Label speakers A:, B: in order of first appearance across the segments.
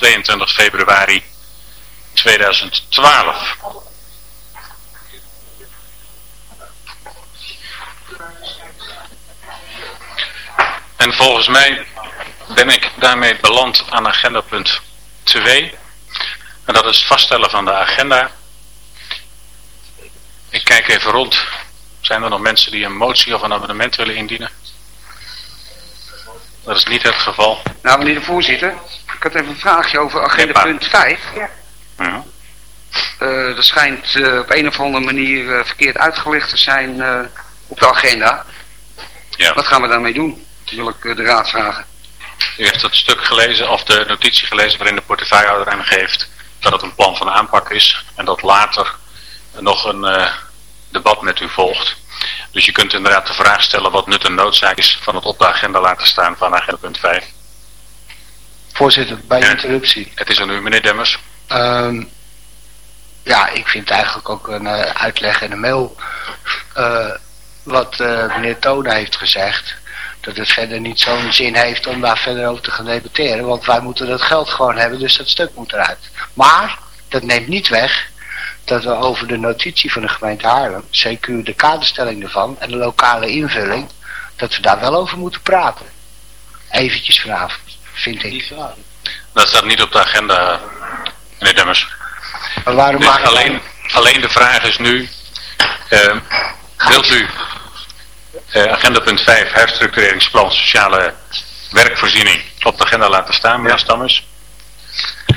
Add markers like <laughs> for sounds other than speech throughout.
A: 22 februari 2012. En volgens mij ben ik daarmee beland aan agenda punt 2. En dat is vaststellen van de agenda. Ik kijk even rond. Zijn er nog mensen die een motie of een abonnement willen indienen? Dat is niet het geval.
B: Nou, meneer de voorzitter, ik had even een vraagje over agenda punt 5.
A: Ja.
B: Eh dat schijnt eh, op een of andere manier eh, verkeerd uitgelegd te zijn eh, op de agenda.
A: Ja.
B: Wat gaan we daarmee doen? Dat wil ik eh, de raad vragen.
A: U heeft het stuk gelezen of de notitie gelezen waarin de portefeuillehouder aangeeft dat het een plan van aanpak is en dat later nog een eh, debat met u volgt. Dus je kunt inderdaad de vraag stellen wat nut en noodzaak is van het op de agenda laten staan van agenda punt 5.
C: Voorzitter, bij interruptie.
A: Het is aan u, meneer Demmers.
C: Ehm, ja, ik vind eigenlijk ook een eh, uitleg en een mail eh, wat eh, meneer Toda heeft gezegd. Dat het verder niet zo'n zin heeft om daar verder over te gaan debatteren. Want wij moeten dat geld gewoon hebben, dus dat stuk moet eruit. Maar, dat neemt niet weg dat we over de notitie van de gemeente Haarlem, CQ de kaderstelling ervan en de lokale invulling, dat we daar wel over moeten praten. Eventjes vanavond, vind ik.
A: Dat staat niet op de agenda, meneer Demmers.
C: Maar waarom
A: Dus alleen, alleen de vraag is nu, eh, wilt u eh, agenda punt 5, herstructureringsplan sociale werkvoorziening, op de agenda laten staan, meneer Stammers?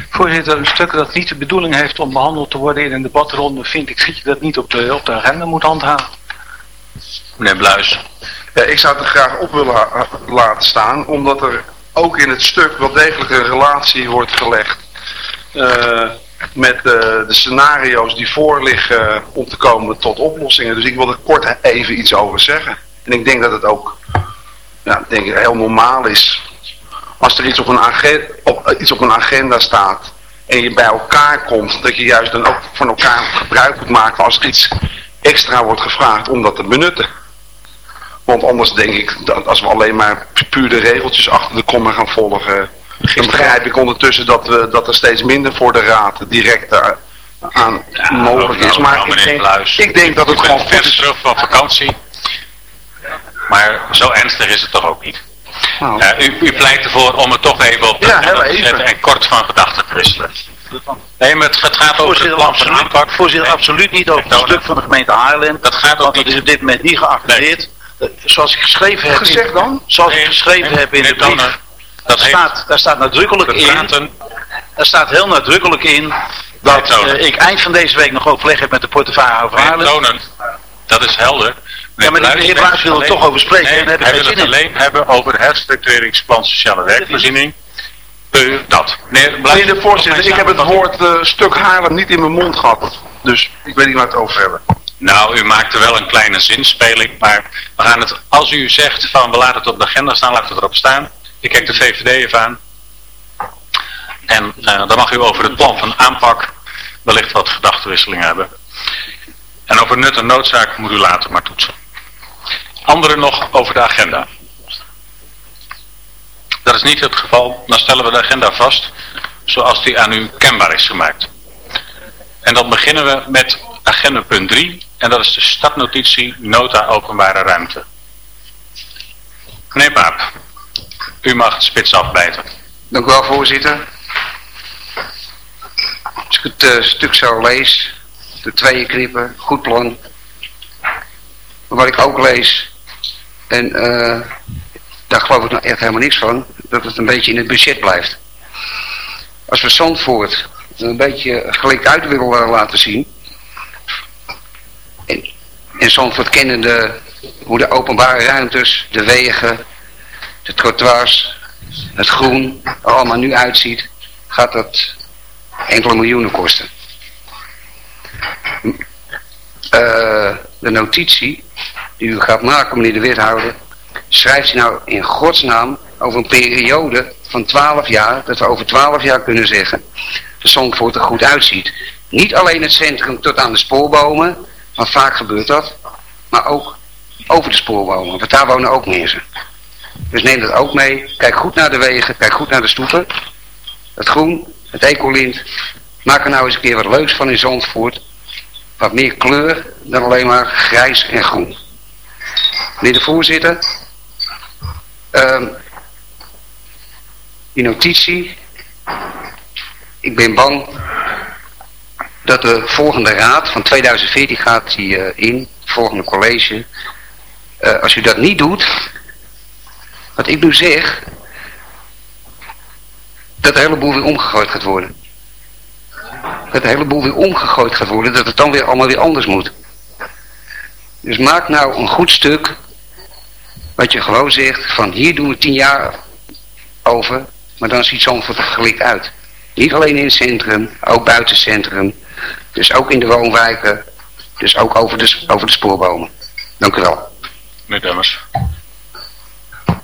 D: Voorzitter, een stuk dat niet de bedoeling heeft om behandeld te worden in een debatronde, vind ik dat je dat niet op de, op de agenda moet handhaven.
A: Meneer Bluis.
E: Ja, ik zou het er graag op willen ha- laten staan, omdat er ook in het stuk wel degelijk een relatie wordt gelegd eh, met eh, de scenario's die voorliggen om te komen tot oplossingen. Dus ik wil er kort even iets over zeggen. En ik denk dat het ook ja, ik denk heel normaal is als er iets op, een agenda, op, eh, iets op een agenda staat en je bij elkaar komt, dat je juist dan ook van elkaar gebruik moet maken als er iets extra wordt gevraagd om dat te benutten. Want anders denk ik dat als we alleen maar puur de regeltjes achter de komma gaan volgen, dan begrijp ik ondertussen dat, we, dat er steeds minder voor de raad direct eh, aan mogelijk is. Maar
A: nou,
E: ik denk,
A: Bluis.
E: ik denk dat het gewoon is.
A: terug van vakantie. Maar zo ernstig is het toch ook niet.
E: Nou,
A: Eh, u, u pleit ervoor om het toch even op de
E: Ja, heel
A: te
E: even.
A: zetten en kort van gedachten te wisselen. Nee, maar het, het gaat over het
D: Voorzitter,
A: plan van
D: absoluut,
A: aanpak.
D: voorzitter, absoluut niet over het stuk van de gemeente Haarlem.
A: Dat gaat ook
D: Want dat
A: niet.
D: is op dit moment niet geactiveerd. Eh, Zoals ik geschreven heb, in-
E: Gezegd dan?
D: zoals ik geschreven
A: nee,
D: heb in de brief,
A: Dat heeft
D: staat, daar staat nadrukkelijk in, daar staat heel nadrukkelijk in dat eh, ik eind van deze week nog overleg heb met de portefeuillehouder Haarlem.
A: Tonen, dat is helder.
D: Ja, maar de heer Bluis wil er toch over spreken
A: Nee,
D: en daar heb ik
A: hij
D: geen
A: wil het alleen hebben over herstructureringsplan sociale werkvoorziening. Puur dat. Meneer Bluis,
E: Meneer de voorzitter, ik heb het woord eh, stuk Haarlem niet in mijn mond gehad. Dus ik weet niet waar we het over hebben.
A: Nou, u maakte wel een kleine zinspeling, maar we gaan het, als u zegt van we laten het op de agenda staan, laten we het erop staan. Ik kijk de VVD even aan. En eh, dan mag u over het plan van aanpak wellicht wat gedachtenwisseling hebben. En over nut en noodzaak moet u later maar toetsen. Anderen nog over de agenda. Dat is niet het geval, dan stellen we de agenda vast zoals die aan u kenbaar is gemaakt. En dan beginnen we met agenda punt 3 en dat is de startnotitie nota openbare ruimte. Meneer Paap, u mag het spits afbijten.
B: Dank u wel, voorzitter. Als ik het eh, stuk zo lees, de tweeën knippen, goed plan. Wat ik ook lees, en eh, daar geloof ik nou echt helemaal niks van, dat het een beetje in het budget blijft. Als we Zandvoort een beetje gelijk uit wil eh, laten zien. En, en Zandvoort kennende hoe de openbare ruimtes, de wegen, de trottoirs, het groen er allemaal nu uitziet, gaat dat enkele miljoenen kosten. Uh, de notitie die u gaat maken, meneer de wethouder, schrijft u nou in godsnaam over een periode van 12 jaar, dat we over 12 jaar kunnen zeggen, de Zandvoort er goed uitziet. Niet alleen het centrum tot aan de spoorbomen, want vaak gebeurt dat, maar ook over de spoorbomen, want daar wonen ook mensen. Dus neem dat ook mee, kijk goed naar de wegen, kijk goed naar de stoepen, het groen, het ecolint, maak er nou eens een keer wat leuks van in Zandvoort, wat meer kleur dan alleen maar grijs en groen. Meneer de voorzitter, um, die notitie, ik ben bang dat de volgende raad van 2014 gaat die uh, in, volgende college. Uh, als u dat niet doet, wat ik nu zeg, dat de hele boel weer omgegooid gaat worden. Dat de hele boel weer omgegooid gaat worden, dat het dan weer allemaal weer anders moet. Dus maak nou een goed stuk, wat je gewoon zegt, van hier doen we tien jaar over, maar dan ziet Zandvoort er gelijk uit. Niet alleen in het centrum, ook buiten het centrum. Dus ook in de woonwijken. Dus ook over de, over de spoorbomen. Dank u wel.
A: Meneer Demmers.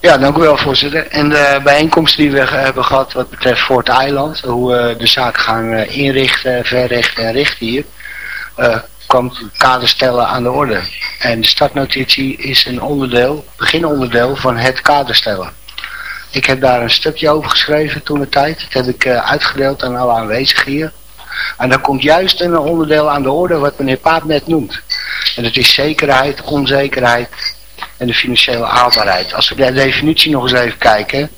C: Ja, dank u wel voorzitter. En de bijeenkomsten die we hebben gehad wat betreft Fort Eiland, hoe we de zaak gaan eh, inrichten, verrichten en richten hier, uh, kwam kader stellen aan de orde. En de startnotitie is een onderdeel, beginonderdeel van het kaderstellen. Ik heb daar een stukje over geschreven toen de tijd. Dat heb ik uh, uitgedeeld aan alle aanwezigen hier. En dan komt juist een onderdeel aan de orde wat meneer Paap net noemt. En dat is zekerheid, onzekerheid en de financiële haalbaarheid. Als we de definitie nog eens even kijken.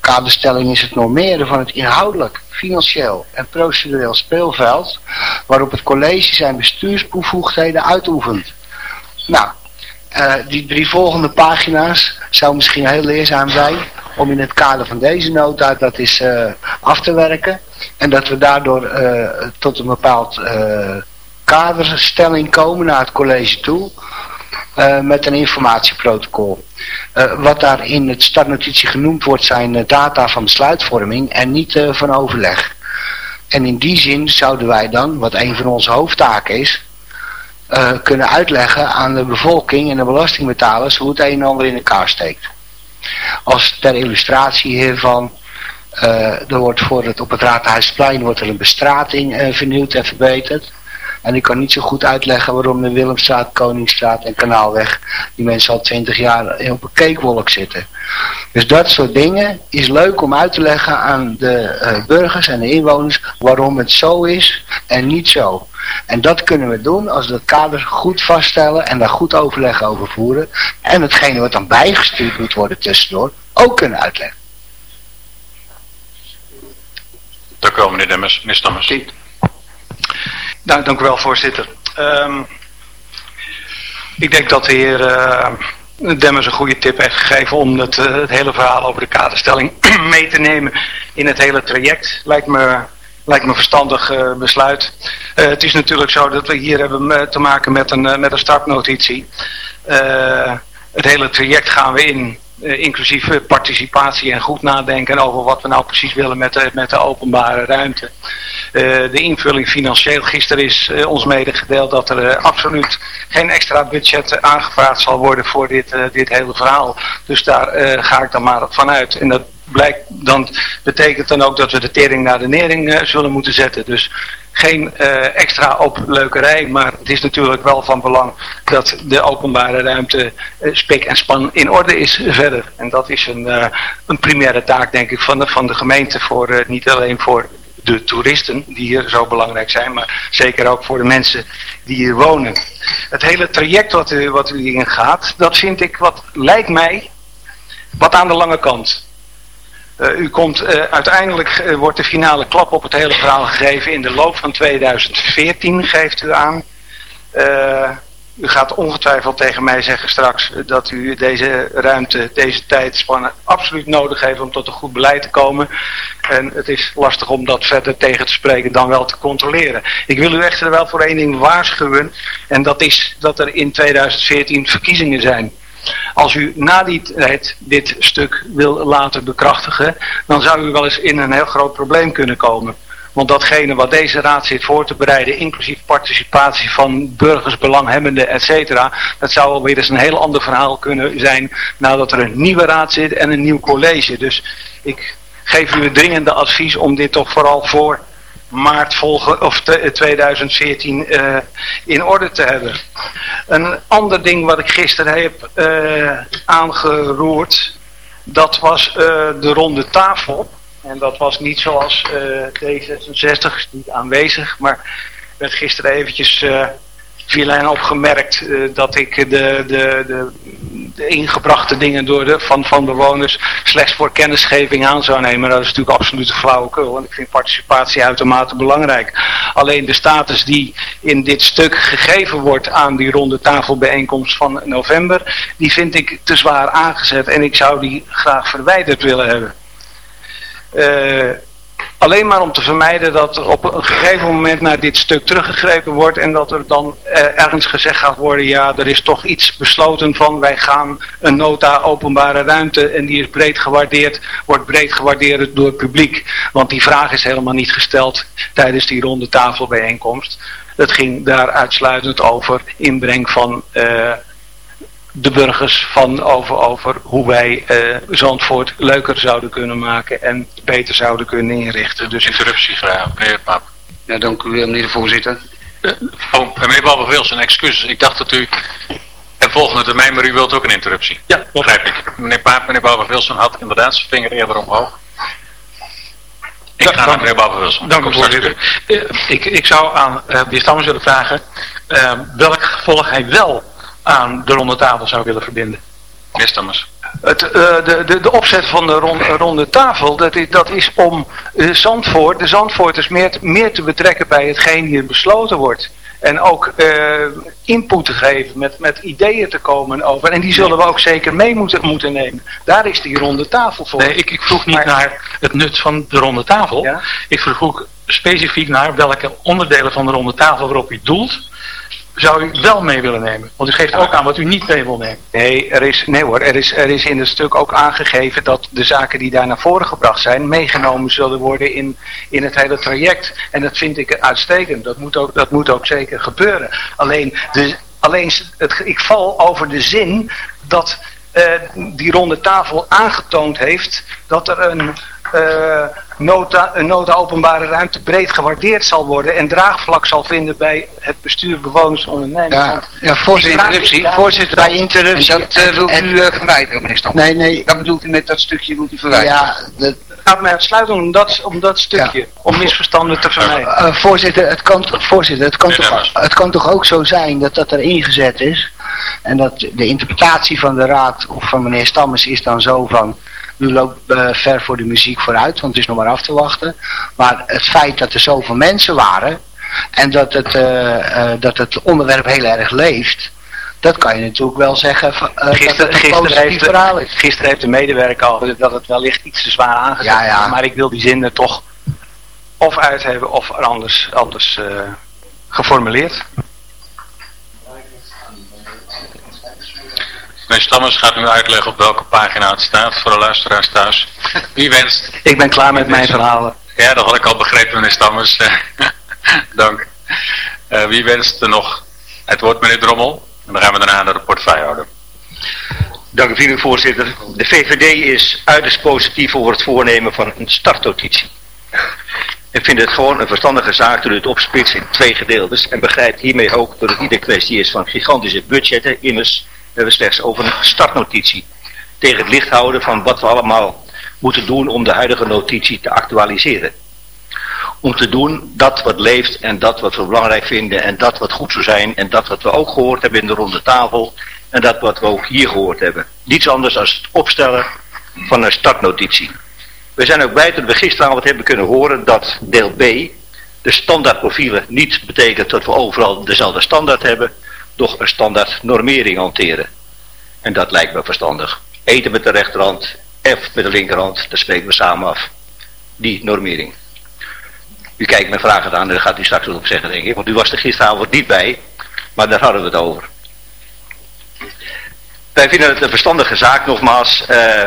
C: Kaderstelling is het normeren van het inhoudelijk, financieel en procedureel speelveld waarop het college zijn bestuursbevoegdheden uitoefent. Nou, uh, die drie volgende pagina's zou misschien heel leerzaam zijn om in het kader van deze nota dat is uh, af te werken. En dat we daardoor uh, tot een bepaald kaderstelling komen naar het college toe. Met een informatieprotocol. wat daar in het startnotitie genoemd wordt zijn data van besluitvorming en niet van overleg. En in die zin zouden wij dan, wat een van onze hoofdtaken is, kunnen uitleggen aan de bevolking en de belastingbetalers hoe het een en ander in elkaar steekt. Als ter illustratie hiervan, uh, er wordt voor het, op het Raadhuisplein wordt er een bestrating vernieuwd en verbeterd. En ik kan niet zo goed uitleggen waarom de Willemstraat, Koningsstraat en Kanaalweg die mensen al twintig jaar op een keekwolk zitten. Dus dat soort dingen is leuk om uit te leggen aan de uh, burgers en de inwoners waarom het zo is en niet zo. En dat kunnen we doen als we het kader goed vaststellen en daar goed overleg over voeren. En hetgene wat dan bijgestuurd moet worden tussendoor ook kunnen uitleggen.
A: Dank u wel meneer Demmers. Meneer Stammers.
F: Dank, dank u wel voorzitter. Um, ik denk dat de heer uh, Demmers een goede tip heeft gegeven om het, uh, het hele verhaal over de kaderstelling <clears throat> mee te nemen in het hele traject. Lijkt me lijkt me verstandig uh, besluit. Het is natuurlijk zo dat we hier hebben te maken met een, met een startnotitie. het hele traject gaan we in, inclusief participatie en goed nadenken over wat we nou precies willen met de, met de openbare ruimte. de invulling financieel. Gisteren is ons medegedeeld dat er absoluut geen extra budget aangevraagd zal worden voor dit, dit hele verhaal. Dus daar ga ik dan maar vanuit. En dat blijkt, dan betekent dan ook dat we de tering naar de nering zullen moeten zetten. Dus geen uh, extra opleukerij, maar het is natuurlijk wel van belang dat de openbare ruimte uh, spik en span in orde is verder. En dat is een, een primaire taak denk ik van de, van de gemeente, voor, niet alleen voor de toeristen die hier zo belangrijk zijn, maar zeker ook voor de mensen die hier wonen. Het hele traject wat u, wat u in gaat, dat vind ik, wat lijkt mij, wat aan de lange kant. Uh, u komt, uh, uiteindelijk uh, wordt de finale klap op het hele verhaal gegeven in de loop van 2014, geeft u aan. u gaat ongetwijfeld tegen mij zeggen straks dat u deze ruimte, deze tijdspannen absoluut nodig heeft om tot een goed beleid te komen. En het is lastig om dat verder tegen te spreken dan wel te controleren. Ik wil u echter wel voor één ding waarschuwen en dat is dat er in 2014 verkiezingen zijn. Als u na die tijd dit stuk wil laten bekrachtigen, dan zou u wel eens in een heel groot probleem kunnen komen. Want datgene wat deze raad zit voor te bereiden, inclusief participatie van burgers, belanghebbenden, et cetera, dat zou alweer eens een heel ander verhaal kunnen zijn nadat er een nieuwe raad zit en een nieuw college. Dus ik geef u het dringende advies om dit toch vooral voor maart volgen, of 2014 uh, eh, in orde te hebben. Een ander ding wat ik gisteren heb uh, aangeroerd, dat was de ronde tafel. En dat was niet zoals D66, niet aanwezig, maar werd gisteren eventjes Vilijn opgemerkt uh, dat ik de, de, de, de, ingebrachte dingen door de, van, van bewoners slechts voor kennisgeving aan zou nemen. Dat is natuurlijk absoluut een flauwekul. En ik vind participatie uitermate belangrijk. Alleen de status die in dit stuk gegeven wordt aan die ronde tafelbijeenkomst van november, die vind ik te zwaar aangezet. En ik zou die graag verwijderd willen hebben. Uh, Alleen maar om te vermijden dat er op een gegeven moment naar dit stuk teruggegrepen wordt en dat er dan eh, ergens gezegd gaat worden, ja, er is toch iets besloten van, wij gaan een nota openbare ruimte en die is breed gewaardeerd, wordt breed gewaardeerd door het publiek. Want die vraag is helemaal niet gesteld tijdens die ronde tafelbijeenkomst. Het ging daar uitsluitend over inbreng van uh, de burgers van over, over hoe wij uh, Zandvoort leuker zouden kunnen maken en beter zouden kunnen inrichten. Dus
A: interruptie graag, meneer Paap.
B: Ja, dank u meneer de voorzitter.
A: Uh, oh, meneer Balber-Wilson, excuses. Ik dacht dat u en volgende termijn, maar u wilt ook een interruptie.
F: Ja,
A: begrijp ik. Meneer Paap, meneer Balber-Wilson had inderdaad zijn vinger eerder omhoog. Ik ga naar meneer Balber-Wilson.
F: Dank u voorzitter. Uh, ik, ik zou aan uh, de heer Stammers willen vragen welk gevolg hij wel aan de ronde tafel zou willen verbinden.
A: Meneer
F: Het, uh, de, de, de opzet van de ronde, ronde tafel, dat is, dat is om uh, Zandvoort, de Zandvoorters meer, meer te betrekken bij hetgeen hier besloten wordt. En ook uh, input te geven, met, met ideeën te komen over. En die zullen we ook zeker mee moeten, moeten nemen. Daar is die ronde tafel voor.
G: Nee, ik, ik vroeg niet naar het nut van de ronde tafel. Ja? Ik vroeg ook specifiek naar welke onderdelen van de ronde tafel waarop u doelt zou u wel mee willen nemen? Want u geeft ook aan wat u niet mee wil nemen.
F: Nee, er is, nee hoor, er is, er is in het stuk ook aangegeven dat de zaken die daar naar voren gebracht zijn, meegenomen zullen worden in, in het hele traject. En dat vind ik uitstekend. Dat moet ook, dat moet ook zeker gebeuren. Alleen, alleen het, ik val over de zin dat uh, die ronde tafel aangetoond heeft dat er een uh, nota, een nota openbare ruimte breed gewaardeerd zal worden en draagvlak zal vinden bij het bestuur, bewoners, ondernemers.
B: Ja, ja voorzitter, interruptie, voorzitter, bij interruptie. En dat uh, wilt u uh, verwijderen, meneer Stam?
F: Nee, nee.
B: Dat bedoelt u met dat stukje, wilt u verwijderen?
F: Ja, dat... gaat mij uitsluiten om dat, om dat stukje, ja. om misverstanden te vermijden.
C: Uh, voorzitter, het kan, voorzitter het, kan toch, het kan toch ook zo zijn dat dat er ingezet is en dat de interpretatie van de raad of van meneer Stammers is dan zo van u loopt uh, ver voor de muziek vooruit, want het is nog maar af te wachten. Maar het feit dat er zoveel mensen waren en dat het, uh, uh, dat het onderwerp heel erg leeft, dat kan je natuurlijk wel zeggen uh,
F: gisteren, dat het een gisteren heeft, verhaal is. Gisteren heeft de medewerker al dat het wellicht iets te zwaar aangezet ja, ja. maar ik wil die zin er toch of uit hebben of anders, anders uh, geformuleerd.
A: Meneer Stammers gaat nu uitleggen op welke pagina het staat voor de luisteraars thuis. Wie wenst?
F: Ik ben klaar met mijn verhalen.
A: Ja, dat had ik al begrepen, meneer Stammers. <laughs> Dank. Uh, wie wenst er nog het woord, meneer Drommel? En dan gaan we daarna naar de portefeuillehouder.
H: Dank u, voorzitter. De VVD is uiterst positief over het voornemen van een startnotitie. Ik vind het gewoon een verstandige zaak toen het opsplitst in twee gedeeltes en begrijpt hiermee ook dat het niet een kwestie is van gigantische budgetten. Immers we hebben slechts over een startnotitie. Tegen het licht houden van wat we allemaal moeten doen om de huidige notitie te actualiseren. Om te doen dat wat leeft en dat wat we belangrijk vinden en dat wat goed zou zijn en dat wat we ook gehoord hebben in de ronde tafel en dat wat we ook hier gehoord hebben. Niets anders dan het opstellen van een startnotitie. We zijn ook blij dat we gisteravond hebben kunnen horen dat deel B, de standaardprofielen, niet betekent dat we overal dezelfde standaard hebben, toch een standaard normering hanteren. En dat lijkt me verstandig. Eten met de rechterhand, F met de linkerhand, daar spreken we samen af. Die normering. U kijkt me vragen aan daar gaat u straks wat op zeggen, denk ik. Want u was er gisteravond niet bij, maar daar hadden we het over. Wij vinden het een verstandige zaak, nogmaals. Uh,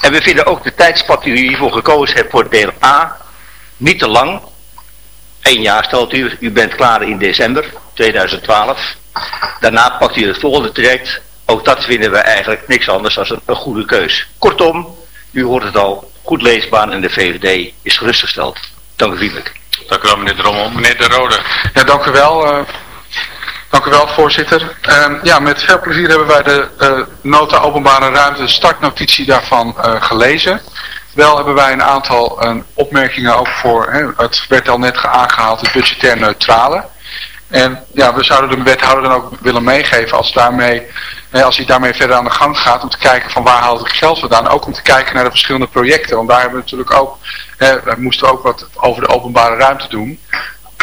H: en we vinden ook de tijdspad die u hiervoor gekozen hebt voor deel A niet te lang. Eén jaar stelt u, u bent klaar in december 2012. Daarna pakt u het volgende traject. Ook dat vinden we eigenlijk niks anders dan een, goede keus. Kortom, u hoort het al, goed leesbaar en de VVD is gerustgesteld. Dank u vriendelijk.
A: Dank u wel meneer Drommel. Meneer De Rode.
I: Ja, dank u wel. Uh, dank u wel voorzitter. Uh, ja, met veel plezier hebben wij de uh, nota openbare ruimte, de startnotitie daarvan uh, gelezen. Wel hebben wij een aantal opmerkingen ook voor, hè, het werd al net aangehaald, het budgetair neutrale. En ja, we zouden de wethouder dan ook willen meegeven als, daarmee, als hij daarmee verder aan de gang gaat om te kijken van waar haalt het geld vandaan. Ook om te kijken naar de verschillende projecten. Want daar hebben we natuurlijk ook, hè, we moesten ook wat over de openbare ruimte doen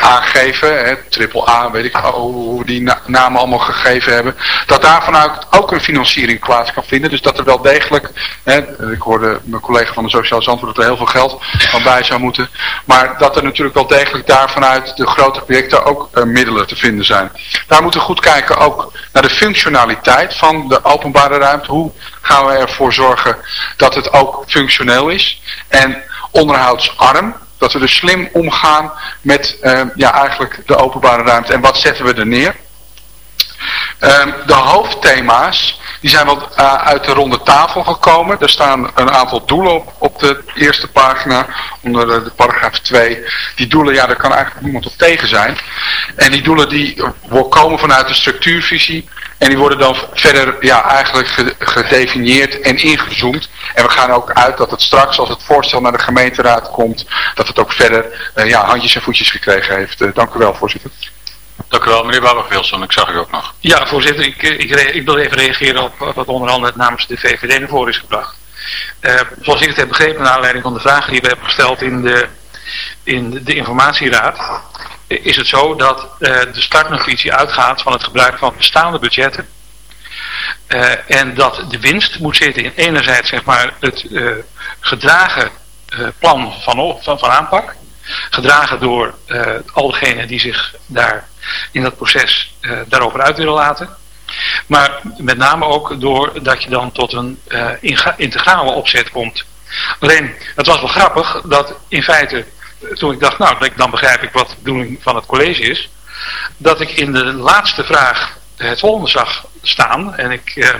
I: aangeven, hè, triple A, weet ik hoe we die namen allemaal gegeven hebben, dat daar vanuit ook een financiering plaats kan vinden. Dus dat er wel degelijk, hè, ik hoorde mijn collega van de Sociaal Zandvoort dat er heel veel geld van bij zou moeten, maar dat er natuurlijk wel degelijk daar vanuit de grote projecten ook uh, middelen te vinden zijn. Daar moeten we goed kijken ook naar de functionaliteit van de openbare ruimte. Hoe gaan we ervoor zorgen dat het ook functioneel is en onderhoudsarm. Dat we dus slim omgaan met uh, ja, eigenlijk de openbare ruimte. En wat zetten we er neer? Um, de hoofdthema's die zijn wel uh, uit de ronde tafel gekomen. Er staan een aantal doelen op, op de eerste pagina, onder de, paragraaf 2. Die doelen, ja, daar kan eigenlijk niemand op tegen zijn. En die doelen die komen vanuit de structuurvisie. En die worden dan verder ja, eigenlijk gedefinieerd en ingezoomd. En we gaan ook uit dat het straks, als het voorstel naar de gemeenteraad komt, dat het ook verder uh, ja, handjes en voetjes gekregen heeft. Dank u wel, voorzitter.
A: Dank u wel, meneer Bouwberg-Wilson. Ik zag u ook nog.
G: Ja, voorzitter. Ik, eh, ik, wil even reageren op wat onder andere namens de VVD naar voren is gebracht. Uh, zoals ik het heb begrepen, naar aanleiding van de vragen die we hebben gesteld in de, in de informatieraad, is het zo dat de startnotitie uitgaat van het gebruik van bestaande budgetten. En dat de winst moet zitten in enerzijds zeg maar, het gedragen plan van, van, van aanpak. Gedragen door al degenen die zich daar in dat proces daarover uit willen laten. Maar met name ook doordat je dan tot een integrale opzet komt. Alleen, het was wel grappig dat in feite toen ik dacht, nou, dan begrijp ik wat de bedoeling van het college is. Dat ik in de laatste vraag het volgende zag staan. En ik, eh,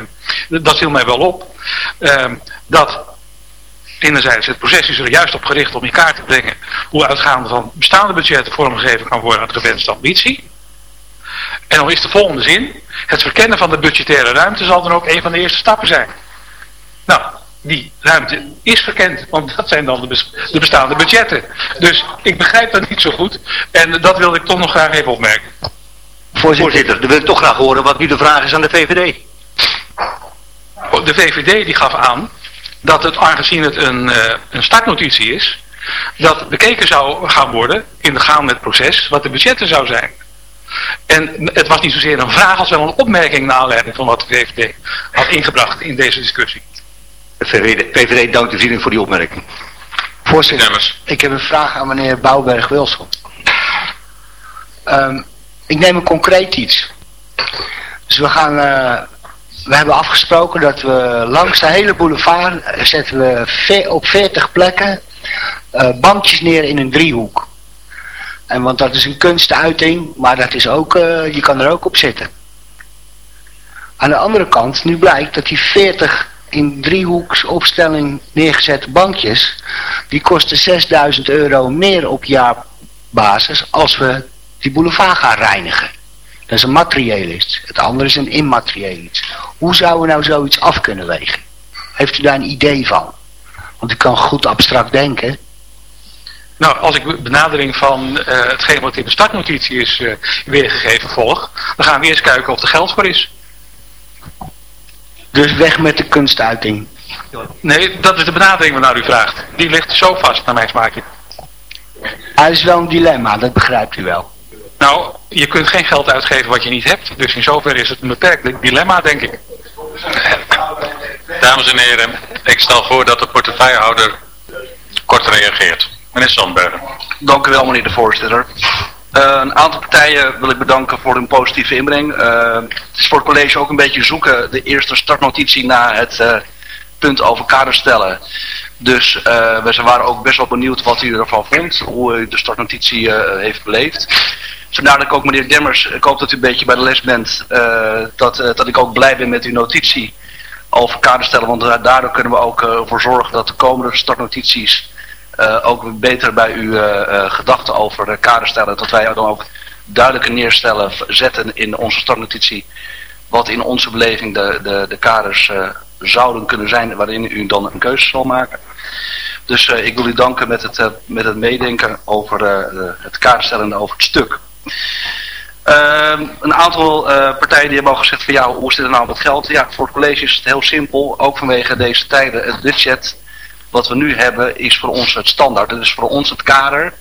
G: dat viel mij wel op. Eh, dat enerzijds het proces is er juist op gericht om in kaart te brengen hoe uitgaande van bestaande budgetten vormgegeven kan worden aan de gewenste ambitie. En dan is de volgende zin, het verkennen van de budgettaire ruimte zal dan ook een van de eerste stappen zijn. Nou, die ruimte is verkend. Want dat zijn dan de, bestaande budgetten. Dus ik begrijp dat niet zo goed. En dat wilde ik toch nog graag even opmerken.
H: Voorzitter, Voorzitter dan wil ik toch graag horen wat nu de vraag is aan de VVD.
G: De VVD die gaf aan dat het, aangezien het een, uh, een startnotitie is, dat bekeken zou gaan worden in de gaan met het proces wat de budgetten zou zijn. En het was niet zozeer een vraag als wel een opmerking naar aanleiding van wat de VVD had ingebracht in deze discussie.
H: VVD, VVD dankt de vriendin voor die opmerking.
C: Voorzitter, ik heb een vraag aan meneer Bouwberg-Wilson. Um, ik neem een concreet iets. Dus we gaan... Uh, we hebben afgesproken dat we langs de hele boulevard zetten we op 40 plekken uh, bankjes neer in een driehoek. En want dat is een kunstuiting, maar dat is ook, uh, je kan er ook op zitten. Aan de andere kant, nu blijkt dat die 40 in driehoeksopstelling neergezette bankjes, die kosten 6000 euro meer op jaarbasis als we die boulevard gaan reinigen. Dat is een materieel iets. Het andere is een immaterieel iets. Hoe zouden we nou zoiets af kunnen wegen? Heeft u daar een idee van? Want ik kan goed abstract denken.
G: Nou, als ik benadering van uh, hetgeen wat in de startnotitie is uh, weergegeven volg, dan gaan we eerst kijken of er geld voor is.
C: Dus weg met de kunstuiting.
G: Nee, dat is de benadering waarnaar u vraagt. Die ligt zo vast, naar mijn smaakje.
C: Hij is wel een dilemma, dat begrijpt u wel.
G: Nou, je kunt geen geld uitgeven wat je niet hebt. Dus in zoverre is het een beperkt dilemma, denk ik.
A: Dames en heren, ik stel voor dat de portefeuillehouder kort reageert. Meneer Sandbergen.
J: Dank u wel, meneer de voorzitter. Uh, een aantal partijen wil ik bedanken voor hun positieve inbreng. Uh, het is voor het college ook een beetje zoeken, de eerste startnotitie na het uh, punt over kaderstellen. Dus we waren ook best wel benieuwd wat u ervan vond, hoe u de startnotitie heeft beleefd. Ik ook meneer Demmers, ik hoop dat u een beetje bij de les bent, dat, dat ik ook blij ben met uw notitie over kaderstellen. Want daardoor kunnen we ook ervoor zorgen dat de komende startnotities uh, ook beter bij uw uh, gedachten over uh, kader stellen. Dat wij dan ook duidelijker neerstellen, zetten in onze startnotitie. Wat in onze beleving de, de, de kaders zouden kunnen zijn waarin u dan een keuze zal maken. Dus ik wil u danken met het, met het meedenken over het kaderstellen over het stuk. Ehm, een aantal partijen die hebben al gezegd van ja, hoe is dit nou met geld? Ja, voor het college is het heel simpel, ook vanwege deze tijden. Het budget wat we nu hebben is voor ons het standaard. Het is voor ons het kader.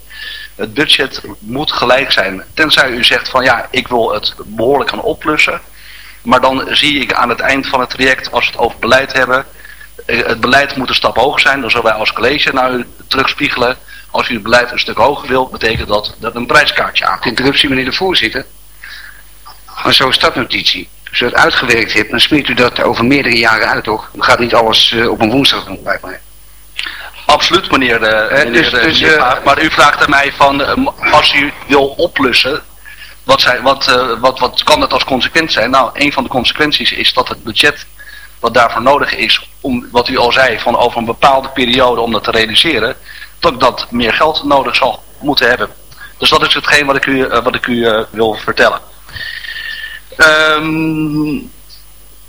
J: Het budget moet gelijk zijn. Tenzij u zegt van ja, ik wil het behoorlijk gaan oplussen. Maar dan zie ik aan het eind van het traject, als we het over beleid hebben, eh, het beleid moet een stap hoger zijn. Dan zullen wij als college naar u terugspiegelen. Als u het beleid een stuk hoger wilt, betekent dat dat een prijskaartje aankomt.
B: Interruptie meneer de voorzitter. Maar zo'n stadnotitie. Als u het uitgewerkt hebt, dan smeert u dat over meerdere jaren uit, toch? Dan gaat niet alles uh, op een woensdag doen, bij mij.
J: Absoluut, meneer, de, eh, meneer, dus, dus, meneer Maar u vraagt aan mij van, als u wil oplussen, wat, zijn, wat, uh, wat, wat kan dat als consequentie zijn? Nou, een van de consequenties is dat het budget wat daarvoor nodig is, om, wat u al zei, van over een bepaalde periode om dat te realiseren, dat dat meer geld nodig zal moeten hebben. Dus dat is hetgeen wat ik u, wat ik u wil vertellen. Um,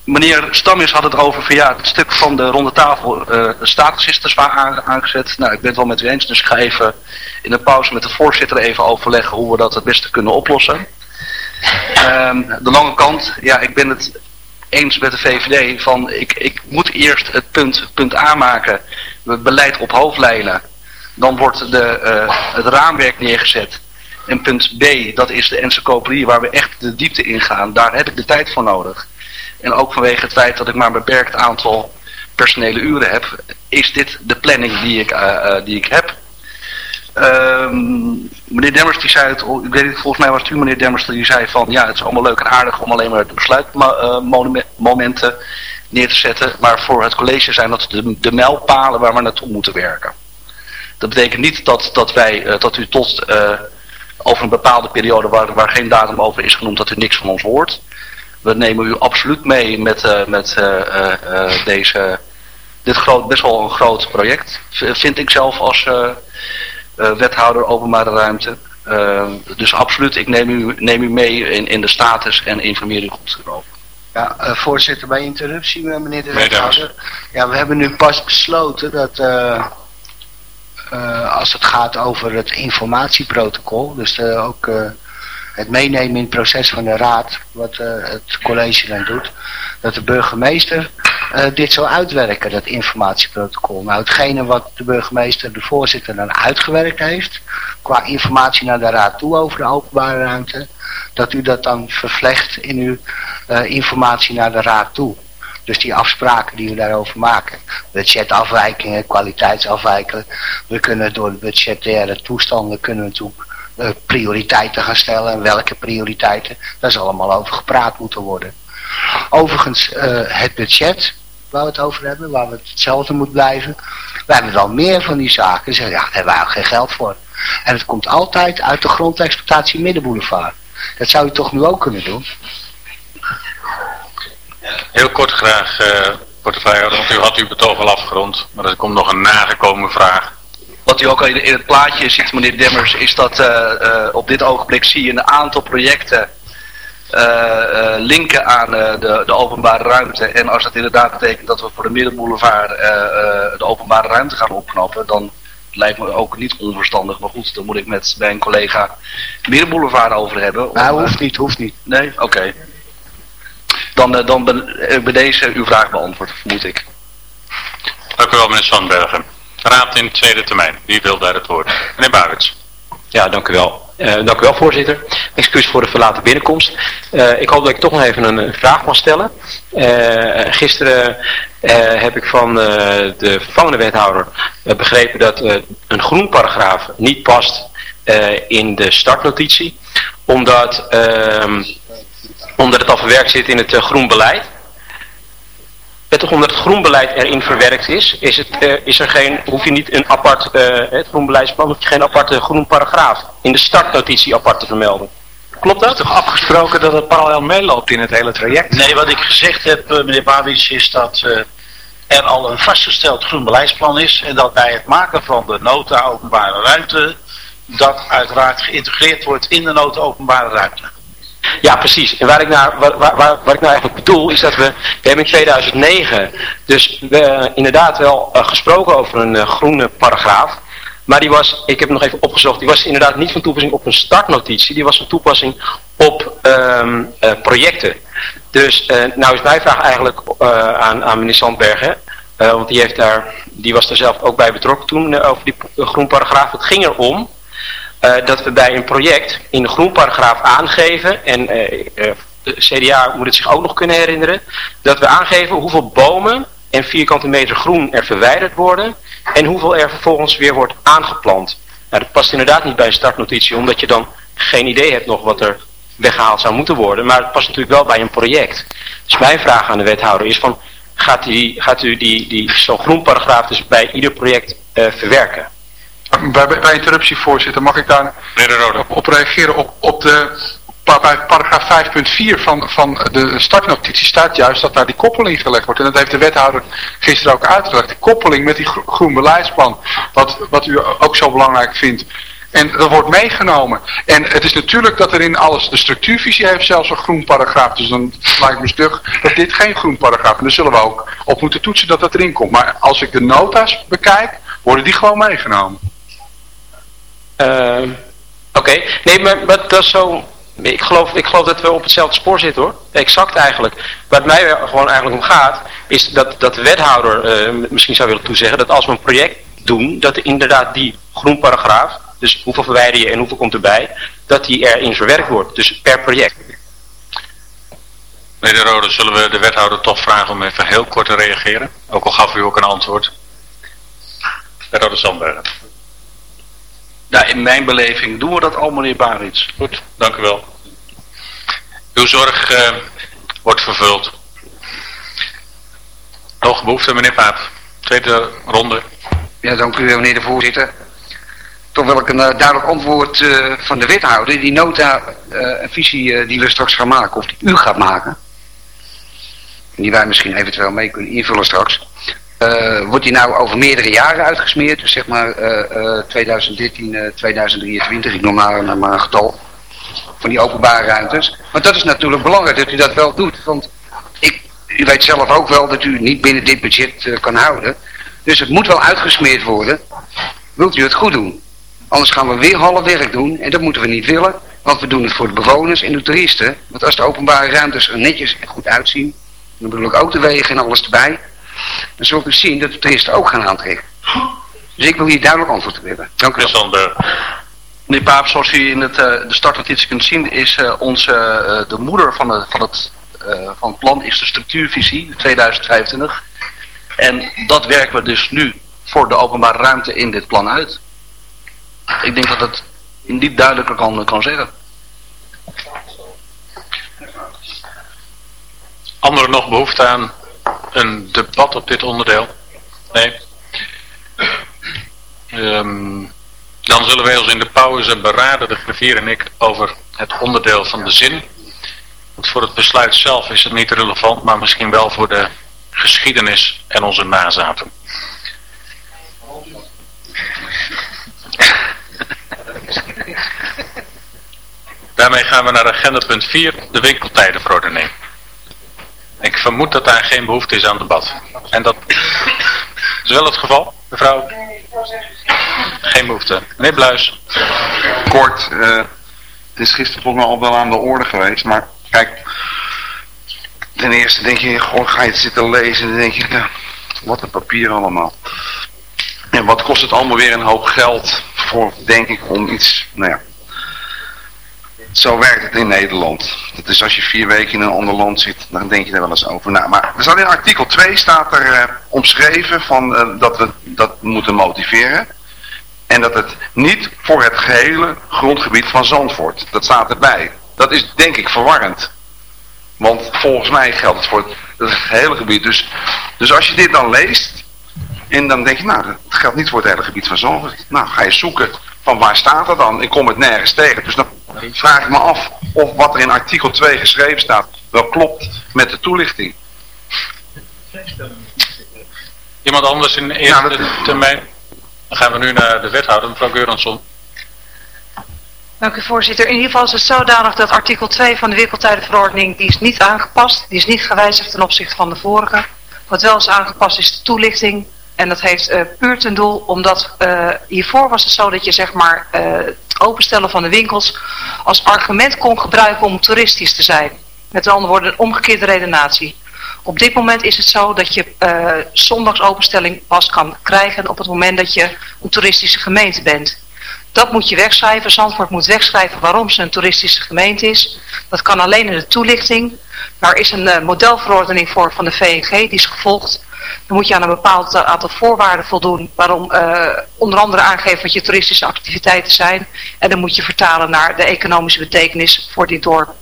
J: Meneer Stammis had het over van ja, het stuk van de ronde tafel, uh, status is aangezet. Nou, ik ben het wel met u eens, dus ik ga even in de pauze met de voorzitter even overleggen hoe we dat het beste kunnen oplossen. Um, de lange kant, ja, ik ben het eens met de VVD van ik, ik moet eerst het punt, punt aanmaken, beleid op hoofdlijnen. Dan wordt de, uh, het raamwerk neergezet. En punt B, dat is de encyclopedie waar we echt de diepte in gaan. Daar heb ik de tijd voor nodig. En ook vanwege het feit dat ik maar een beperkt aantal personele uren heb, is dit de planning die ik, uh, uh, die ik heb. Um, meneer Demmers die zei het, ik weet het, volgens mij was het u meneer Demmers die zei van ja het is allemaal leuk en aardig om alleen maar de besluitmomenten neer te zetten. Maar voor het college zijn dat de, de mijlpalen waar we naartoe moeten werken. Dat betekent niet dat, dat, wij, uh, dat u tot over een bepaalde periode waar, waar geen datum over is genoemd dat u niks van ons hoort we nemen u absoluut mee met, uh, met uh, deze, dit groot, best wel een groot project. Vind ik zelf als wethouder openbare ruimte. dus absoluut, ik neem u, neem u mee in, in de status en informeer u goed erover.
C: Ja, uh, voorzitter, bij interruptie, meneer de wethouder. Ja, we hebben nu pas besloten dat uh, als het gaat over het informatieprotocol, dus ook het meenemen in het proces van de raad, wat het college dan doet, dat de burgemeester dit zal uitwerken, dat informatieprotocol. Nou, hetgene wat de burgemeester, de voorzitter, dan uitgewerkt heeft, qua informatie naar de raad toe over de openbare ruimte, dat u dat dan vervlecht in uw informatie naar de raad toe. Dus die afspraken die we daarover maken. Budgetafwijkingen, kwaliteitsafwijkingen. We kunnen door de budgettaire toestanden kunnen we natuurlijk uh, prioriteiten gaan stellen. En welke prioriteiten, daar zal allemaal over gepraat moeten worden. Overigens, uh, het budget waar we het over hebben, waar we het hetzelfde moet blijven. We hebben wel meer van die zaken. Zeggen, ja, hebben ook geen geld voor. En het komt altijd uit de grondexploitatie Middenboulevard. Dat zou u toch nu ook kunnen doen?
A: Heel kort graag, uh, portefeuillehouder, want u had uw betoog al afgerond. Maar er komt nog een nagekomen vraag.
J: Wat u ook al in het plaatje ziet, meneer Demmers, is dat uh, uh, op dit ogenblik zie je een aantal projecten uh, linken aan de, de, openbare ruimte. En als dat inderdaad betekent dat we voor de Middenboulevard de openbare ruimte gaan opknappen, dan lijkt me ook niet onverstandig. Maar goed, daar moet ik met mijn collega Middenboulevard over hebben.
C: Nou, hoeft niet, hoeft niet.
J: Nee? Oké. Okay. Dan, dan ben, bij deze uw vraag beantwoord, vermoed ik.
A: Dank u wel, meneer Sandbergen. Raad in tweede termijn. Wie wil daar het woord? Meneer Barits.
K: Ja, dank u wel. Uh, dank u wel, voorzitter. Excuus voor de verlaten binnenkomst. Uh, ik hoop dat ik toch nog even een, een vraag mag stellen. Uh, gisteren heb ik van de vervangende wethouder begrepen dat een groen paragraaf niet past in de startnotitie. Omdat, ehm, omdat het al verwerkt zit in het groen beleid. En toch omdat het groenbeleid erin verwerkt is, is, het, uh, is er geen, hoef je niet een apart, uh, het groenbeleidsplan, hoef je geen aparte groen paragraaf in de startnotitie apart te vermelden. Klopt dat?
D: toch afgesproken dat het parallel meeloopt in het hele traject? Nee, wat ik gezegd heb, uh, meneer Babits, is dat er al een vastgesteld groenbeleidsplan is en dat bij het maken van de nota openbare ruimte, dat uiteraard geïntegreerd wordt in de nota openbare ruimte.
K: Ja, precies. En waar ik, naar, waar, waar, waar ik nou eigenlijk bedoel, is dat we, we hebben in 2009 dus we, inderdaad wel uh, gesproken over een uh, groene paragraaf. Maar die was, ik heb nog even opgezocht, die was inderdaad niet van toepassing op een startnotitie. Die was van toepassing op uh, projecten. Dus nou is mijn vraag eigenlijk aan, aan meneer Sandbergen. want die, heeft daar, die was daar zelf ook bij betrokken toen over die groen paragraaf. Het ging erom dat we bij een project in de groenparagraaf aangeven, en uh, de CDA moet het zich ook nog kunnen herinneren, dat we aangeven hoeveel bomen en vierkante meter groen er verwijderd worden en hoeveel er vervolgens weer wordt aangeplant. Nou, dat past inderdaad niet bij een startnotitie, omdat je dan geen idee hebt nog wat er weggehaald zou moeten worden, maar het past natuurlijk wel bij een project. Dus mijn vraag aan de wethouder is van, gaat u, gaat u die, die zo'n groenparagraaf dus bij ieder project verwerken?
E: Bij, bij interruptie, voorzitter, mag ik daar op, op, reageren? Op, op de bij paragraaf 5.4 van, van de startnotitie staat juist dat daar die koppeling gelegd wordt. En dat heeft de wethouder gisteren ook uitgelegd. De koppeling met die groen beleidsplan, wat, wat u ook zo belangrijk vindt. En dat wordt meegenomen. En het is natuurlijk dat er in alles, de structuurvisie heeft zelfs een groen paragraaf. Dus dan lijkt me stug dat dit geen groen paragraaf is. En daar zullen we ook op moeten toetsen dat dat erin komt. Maar als ik de nota's bekijk, worden die gewoon meegenomen.
K: Uh, Oké, nee, maar, dat is zo... Ik geloof, ik geloof dat we op hetzelfde spoor zitten hoor. Exact eigenlijk. Wat mij gewoon eigenlijk om gaat, is dat, dat de wethouder uh, misschien zou willen toezeggen dat als we een project doen, dat inderdaad die groen paragraaf, dus hoeveel verwijder je en hoeveel komt erbij, dat die erin verwerkt wordt. Dus per project.
A: Meneer De Rode, zullen we de wethouder toch vragen om even heel kort te reageren? Ook al gaf u ook een antwoord. Wethouder Sandbergen.
J: Ja, in mijn beleving doen we dat al, meneer Barits.
A: Goed, dank u wel. Uw zorg uh, wordt vervuld. Nog behoefte, meneer Paap. Tweede ronde.
B: Ja, dank u wel, meneer de voorzitter. Toch wil ik een uh, duidelijk antwoord uh, van de wethouder. Die nota, een visie die we straks gaan maken, of die u gaat maken. Die wij misschien eventueel mee kunnen invullen straks. Uh, wordt die nou over meerdere jaren uitgesmeerd, dus zeg maar uh, 2013, 2023, ik noem maar, een getal van die openbare ruimtes. Want dat is natuurlijk belangrijk dat u dat wel doet, want ik, u weet zelf ook wel dat u niet binnen dit budget kan houden. Dus het moet wel uitgesmeerd worden, wilt u het goed doen. Anders gaan we weer half werk doen en dat moeten we niet willen, want we doen het voor de bewoners en de toeristen. Want als de openbare ruimtes er netjes en goed uitzien, dan bedoel ik ook de wegen en alles erbij dan zult u zien dat de toeristen ook gaan aantrekken. Dus ik wil hier duidelijk antwoord op hebben. Dank u wel.
J: Meneer Paap, zoals u in het, uh, de startnotitie kunt zien, is uh, onze, uh, de moeder van, de, van, het, van het plan is de structuurvisie 2025. En dat werken we dus nu voor de openbare ruimte in dit plan uit. Ik denk dat het niet duidelijker kan, kan zeggen.
A: Anderen nog behoefte aan een debat op dit onderdeel? Nee? Um, dan zullen wij ons in de pauze beraden, de griffier en ik, over het onderdeel van de zin. Voor het besluit zelf is het niet relevant, maar misschien wel voor de geschiedenis en onze nazaten. Daarmee gaan we naar agenda punt 4, de winkeltijdenverordening. Ik vermoed dat daar geen behoefte is aan debat. En dat is wel het geval, mevrouw? Geen behoefte. Meneer Bluis.
E: Kort, uh, het is gisteren volgens mij al wel aan de orde geweest, maar kijk, ten eerste denk je, goh, ga je het zitten lezen en dan denk je, nou, wat een papier allemaal. En wat kost het allemaal weer een hoop geld voor, denk ik, om iets, nou ja. Zo werkt het in Nederland. Dat is als je vier weken in een ander land zit, dan denk je er wel eens over na. Maar er staat in artikel 2 staat er eh, omschreven van, eh, dat we dat moeten motiveren. En dat het niet voor het gehele grondgebied van Zandvoort. Dat staat erbij. Dat is denk ik verwarrend. Want volgens mij geldt het voor het, het gehele gebied. Dus, dus als je dit dan leest, en dan denk je, nou, dat geldt niet voor het hele gebied van Zandvoort. Nou, ga je zoeken van waar staat dat dan? Ik kom het nergens tegen. Dus dan vraag ik me af of wat er in artikel 2 geschreven staat wel klopt met de toelichting.
A: Iemand anders in de eerste termijn? Dan gaan we nu naar de wethouder, mevrouw Geuransson.
L: Dank u voorzitter. In ieder geval is het zodanig dat artikel 2 van de winkeltijdenverordening, die is niet aangepast. Die is niet gewijzigd ten opzichte van de vorige. Wat wel is aangepast is de toelichting. En dat heeft uh, puur ten doel, omdat uh, hiervoor was het zo dat je zeg maar uh, het openstellen van de winkels als argument kon gebruiken om toeristisch te zijn. Met andere woorden, een omgekeerde redenatie. Op dit moment is het zo dat je uh, zondagsopenstelling pas kan krijgen op het moment dat je een toeristische gemeente bent. Dat moet je wegschrijven. Zandvoort moet wegschrijven waarom ze een toeristische gemeente is. Dat kan alleen in de toelichting. Daar is een modelverordening voor van de VNG, die is gevolgd. Dan moet je aan een bepaald aantal voorwaarden voldoen. Waarom uh, onder andere aangeven wat je toeristische activiteiten zijn. En dan moet je vertalen naar de economische betekenis voor dit dorp.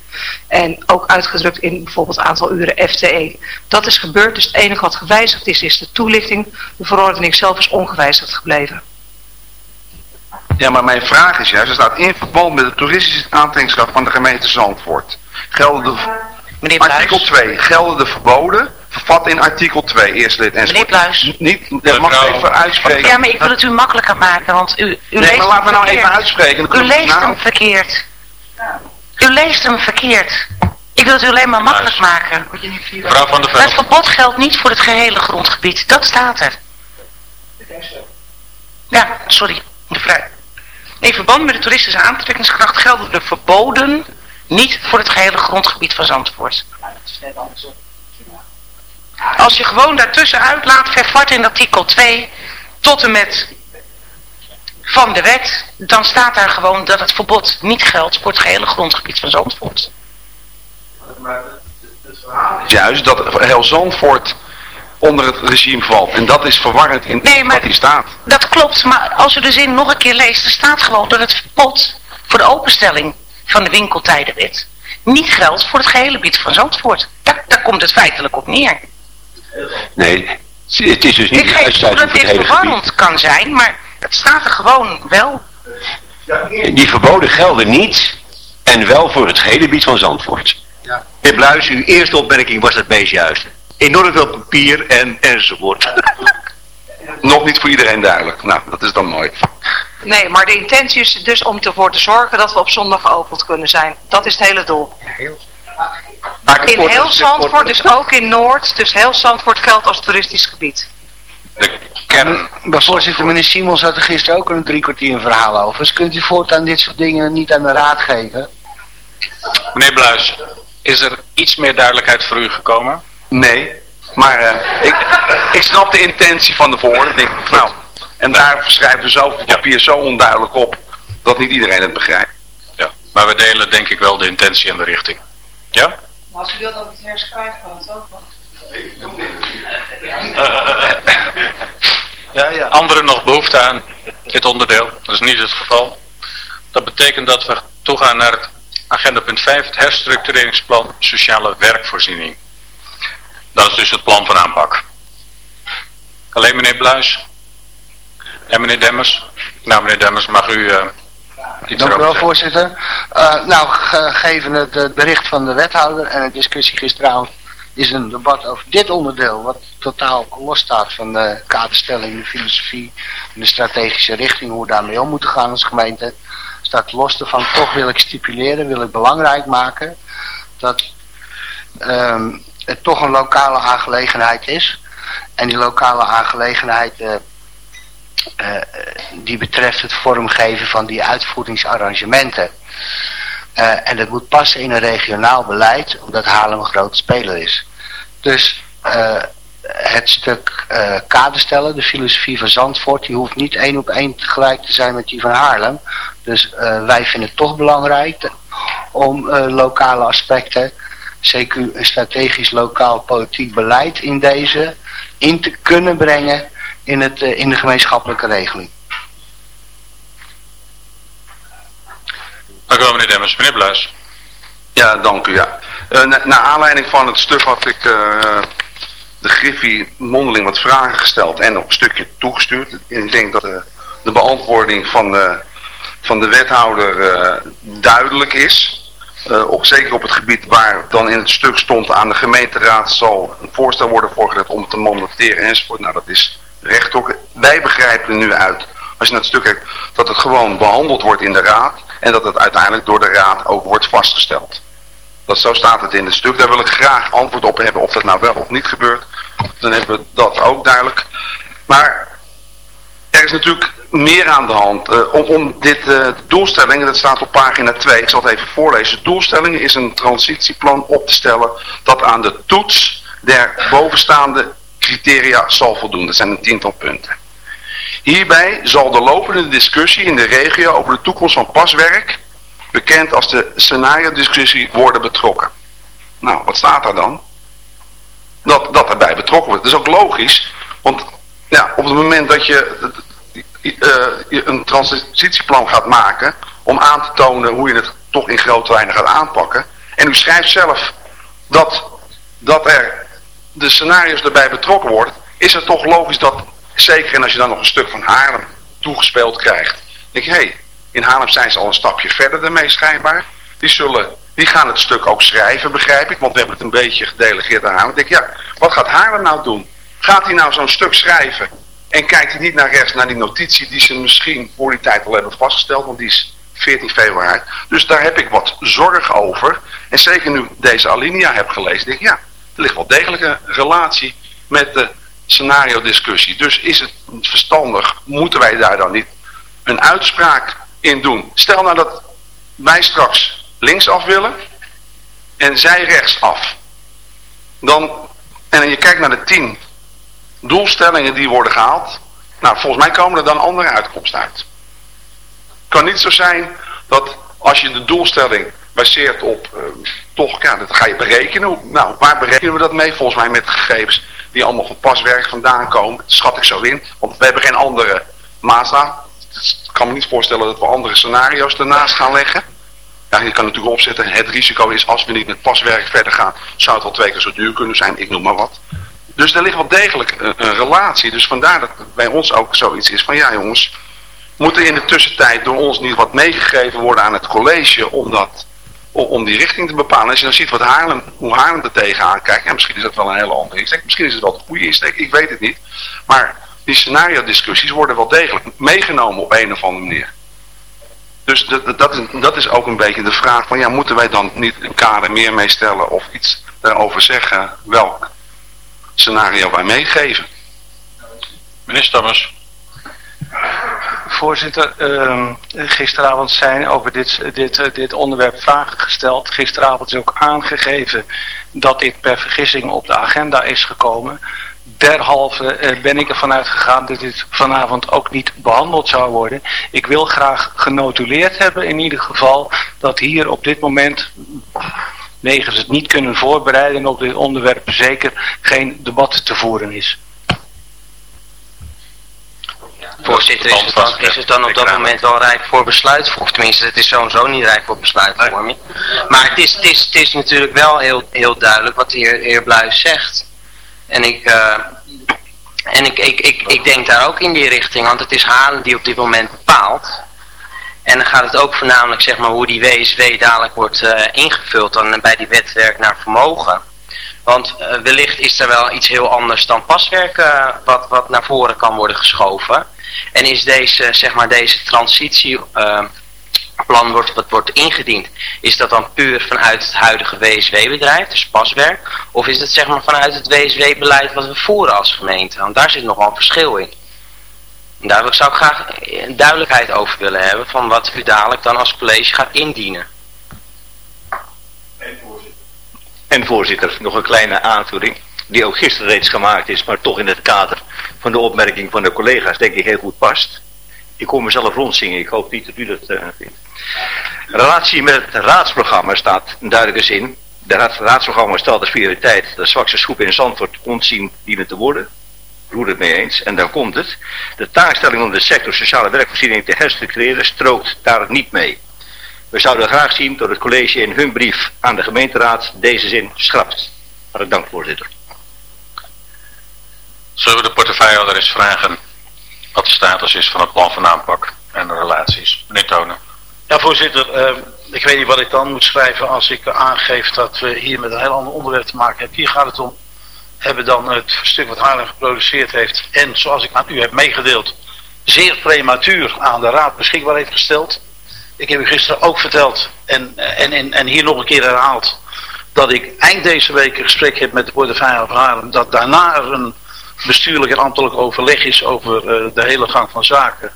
L: En ook uitgedrukt in bijvoorbeeld aantal uren FTE. Dat is gebeurd, dus het enige wat gewijzigd is, is de toelichting. De verordening zelf is ongewijzigd gebleven.
E: Ja, maar mijn vraag is juist, er staat in verband met de toeristische aantrekkingskracht van de gemeente Zandvoort. Gelden de, artikel 2, gelden de verboden, vervat in artikel 2, eerst lid en
M: Meneer Pluis.
E: Niet, dat mag ik even uitspreken.
M: Ja, maar ik wil het u makkelijker maken, want u, u
E: nee,
M: leest
E: maar laat me nou even uitspreken.
M: U leest hem verkeerd. U leest hem verkeerd. Ik wil het u alleen maar makkelijk maken.
A: Mevrouw van der
M: Het
A: Veld.
M: verbod geldt niet voor het gehele grondgebied. Dat staat er. Ja, sorry. Mevrouw. In verband met de toeristische aantrekkingskracht gelden de verboden niet voor het gehele grondgebied van Zandvoort. Als je gewoon daartussen uitlaat, vervat in artikel 2 tot en met van de wet, dan staat daar gewoon dat het verbod niet geldt voor het gehele grondgebied van Zandvoort.
E: Juist dat heel Zandvoort onder het regime valt. En dat is verwarrend in wat hier staat.
M: Dat klopt, maar als u de zin nog een keer leest, er staat gewoon dat het verbod voor de openstelling van de winkeltijdenwet niet geldt voor het gehele gebied van Zandvoort. Daar, daar komt het feitelijk op neer.
N: Nee, het is dus niet
M: Ik
N: voor het
M: dit
N: hele gebied.
M: verwarrend kan zijn, maar het staat er gewoon wel.
N: Die verboden gelden niet en wel voor het gehele gebied van Zandvoort.
H: Meneer Bluis, uw eerste opmerking was het meest juiste. Enorm veel papier en enzovoort. <laughs>
E: Nog niet voor iedereen duidelijk. Nou, dat is dan mooi.
L: Nee, maar de intentie is dus om ervoor te zorgen dat we op zondag geopend kunnen zijn. Dat is het hele doel. In heel Zandvoort, dus ook in Noord, dus heel Zandvoort geldt als toeristisch gebied.
C: Maar voorzitter, meneer Simons had er gisteren ook een drie kwartier een verhaal over. Dus kunt u voortaan dit soort dingen niet aan de raad geven?
A: Meneer Bluis, is er iets meer duidelijkheid voor u gekomen?
E: Nee, maar eh, ik, ik snap de intentie van de verordening. Nou, en daar schrijven op papier zo onduidelijk op dat niet iedereen het begrijpt.
A: Ja, maar we delen denk ik wel de intentie en de richting. Ja?
L: Maar als u wilt ook het herschrijven, kan het ook nog.
A: Ja, ja. Anderen nog behoefte aan dit onderdeel? Dat is niet het geval. Dat betekent dat we toegaan naar het agenda punt 5, het herstructureringsplan sociale werkvoorziening. Dat is dus het plan van aanpak. Alleen meneer Bluis en meneer Demmers. Nou meneer Demmers, mag u uh, iets
C: Dank u wel, voorzitter. Eh, nou, gegeven het, het bericht van de wethouder en de discussie gisteravond is een debat over dit onderdeel, wat totaal los staat van de kaderstelling, de filosofie en de strategische richting, hoe we daarmee om moeten gaan als gemeente, staat los ervan. Toch wil ik stipuleren, wil ik belangrijk maken, dat ehm, het toch een lokale aangelegenheid is. En die lokale aangelegenheid, eh, eh, die betreft het vormgeven van die uitvoeringsarrangementen. Uh, en dat moet passen in een regionaal beleid, omdat Haarlem een grote speler is. Dus uh, het stuk kaderstellen, de filosofie van Zandvoort, die hoeft niet één op één tegelijk te zijn met die van Haarlem. Dus wij vinden het toch belangrijk om lokale aspecten, CQ een strategisch lokaal politiek beleid in deze, in te kunnen brengen in, het, in de gemeenschappelijke regeling.
A: Dank u wel meneer Demmers. Meneer Bluis.
E: Ja, dank u. Ja. Uh, naar aanleiding van het stuk had ik uh, de Griffie mondeling wat vragen gesteld en nog een stukje toegestuurd. En ik denk dat uh, de beantwoording van de, van de wethouder duidelijk is. op, zeker op het gebied waar dan in het stuk stond aan de gemeenteraad zal een voorstel worden voorgelegd om te mandateren enzovoort. Nou dat is Wij begrijpen nu uit, als je het stuk kijkt, dat het gewoon behandeld wordt in de raad. En dat het uiteindelijk door de raad ook wordt vastgesteld. Dat zo staat het in het stuk. Daar wil ik graag antwoord op hebben of dat nou wel of niet gebeurt. Dan hebben we dat ook duidelijk. Maar er is natuurlijk meer aan de hand. Uh, om, om dit uh, doelstellingen, dat staat op pagina 2, ik zal het even voorlezen. Doelstellingen is een transitieplan op te stellen dat aan de toets der bovenstaande criteria zal voldoen. Dat zijn een tiental punten. Hierbij zal de lopende discussie in de regio over de toekomst van paswerk bekend als de scenario-discussie, worden betrokken. Nou, wat staat daar dan? Dat, dat erbij betrokken wordt. Dat is ook logisch, want ja, op het moment dat je uh, een transitieplan gaat maken, om aan te tonen hoe je het toch in grote lijnen gaat aanpakken, en u schrijft zelf dat, dat er de scenario's erbij betrokken worden, is het toch logisch dat, zeker en als je dan nog een stuk van Haarlem toegespeeld krijgt, denk je, hé, hey, in Haarlem zijn ze al een stapje verder ermee schijnbaar. Die, zullen, die gaan het stuk ook schrijven, begrijp ik. Want we hebben het een beetje gedelegeerd aan Haarlem. Ik denk, ja, wat gaat Haarlem nou doen? Gaat hij nou zo'n stuk schrijven? En kijkt hij niet naar rechts, naar die notitie die ze misschien voor die tijd al hebben vastgesteld. Want die is 14 februari. Dus daar heb ik wat zorg over. En zeker nu deze alinea heb gelezen, denk ik, ja, er ligt wel degelijk een relatie met de scenario discussie. Dus is het verstandig, moeten wij daar dan niet een uitspraak in doen. Stel nou dat wij straks linksaf willen en zij rechtsaf. Dan, en je kijkt naar de tien doelstellingen die worden gehaald. Nou, volgens mij komen er dan andere uitkomsten uit. Het kan niet zo zijn dat als je de doelstelling baseert op, uh, toch, ja, dat ga je berekenen. Nou, waar berekenen we dat mee? Volgens mij met gegevens die allemaal van paswerk vandaan komen. Dat schat ik zo in. Want we hebben geen andere massa ik kan me niet voorstellen dat we andere scenario's ernaast gaan leggen. Ja, je kan natuurlijk opzetten, het risico is als we niet met paswerk verder gaan, zou het wel twee keer zo duur kunnen zijn, ik noem maar wat. Dus er ligt wel degelijk een, relatie. Dus vandaar dat bij ons ook zoiets is van ja jongens, moet er in de tussentijd door ons niet wat meegegeven worden aan het college om, dat, om die richting te bepalen. Als je dan ziet wat Haarlem, hoe Haarlem er tegenaan kijkt, ja, misschien is dat wel een hele andere insteek. Misschien is het wel de goede insteek, ik weet het niet. Maar die scenario discussies worden wel degelijk meegenomen op een of andere manier. Dus dat, dat, is, dat is ook een beetje de vraag van ja, moeten wij dan niet een kader meer meestellen of iets daarover zeggen welk scenario wij meegeven?
A: Meneer Stammers.
F: Voorzitter, uh, gisteravond zijn over dit, dit, dit onderwerp vragen gesteld. Gisteravond is ook aangegeven dat dit per vergissing op de agenda is gekomen derhalve eh, ben ik ervan uitgegaan dat dit vanavond ook niet behandeld zou worden. Ik wil graag genotuleerd hebben in ieder geval dat hier op dit moment, wegens het niet kunnen voorbereiden op dit onderwerp, zeker geen debat te voeren is.
O: Voorzitter, is het, dan, is het dan op dat moment al rijp voor besluit? Of tenminste, het is sowieso niet rijp voor besluitvorming. Maar het is, het is, het is natuurlijk wel heel, heel duidelijk wat de heer, heer Bluis zegt. En ik, uh, en ik, ik, ik, ik denk daar ook in die richting, want het is Halen die op dit moment bepaalt. En dan gaat het ook voornamelijk zeg maar, hoe die WSW dadelijk wordt uh, ingevuld dan bij die wetwerk naar vermogen. Want uh, wellicht is er wel iets heel anders dan paswerk wat, wat naar voren kan worden geschoven. En is deze, zeg maar, deze transitie plan wordt, wat wordt ingediend, is dat dan puur vanuit het huidige WSW-bedrijf, dus paswerk, of is het zeg maar vanuit het WSW-beleid wat we voeren als gemeente? Want daar zit nog wel een verschil in. Daar zou ik graag duidelijkheid over willen hebben van wat u dadelijk dan als college gaat indienen.
H: En voorzitter nog een kleine aanvulling. Die ook gisteren reeds gemaakt is, maar toch in het kader van de opmerking van de collega's denk ik heel goed past. Ik kom mezelf rondzingen, ik hoop niet dat u dat uh, vindt. Relatie met het raadsprogramma staat in duidelijke zin. De raadsprogramma stelt als prioriteit de zwakste groep in Zandvoort ontzien dienen te worden. Roer het mee eens. En dan komt het. De taakstelling om de sector sociale werkvoorziening te herstructureren strookt daar niet mee. We zouden graag zien dat het college in hun brief aan de gemeenteraad deze zin schrapt. Hartelijk dank voorzitter.
A: Zullen we de portefeuillehouder eens vragen wat de status is van het plan van aanpak en de relaties? Meneer Tonen.
D: Ja voorzitter, uh, ik weet niet wat ik dan moet schrijven als ik aangeef dat we hier met een heel ander onderwerp te maken hebben. Hier gaat het om, hebben dan het stuk wat Haarlem geproduceerd heeft en zoals ik aan u heb meegedeeld, zeer prematuur aan de raad beschikbaar heeft gesteld. Ik heb u gisteren ook verteld en, en, en, en hier nog een keer herhaald dat ik eind deze week een gesprek heb met de portefeuille van Haarlem, dat daarna er een bestuurlijk en ambtelijk overleg is over uh, de hele gang van zaken.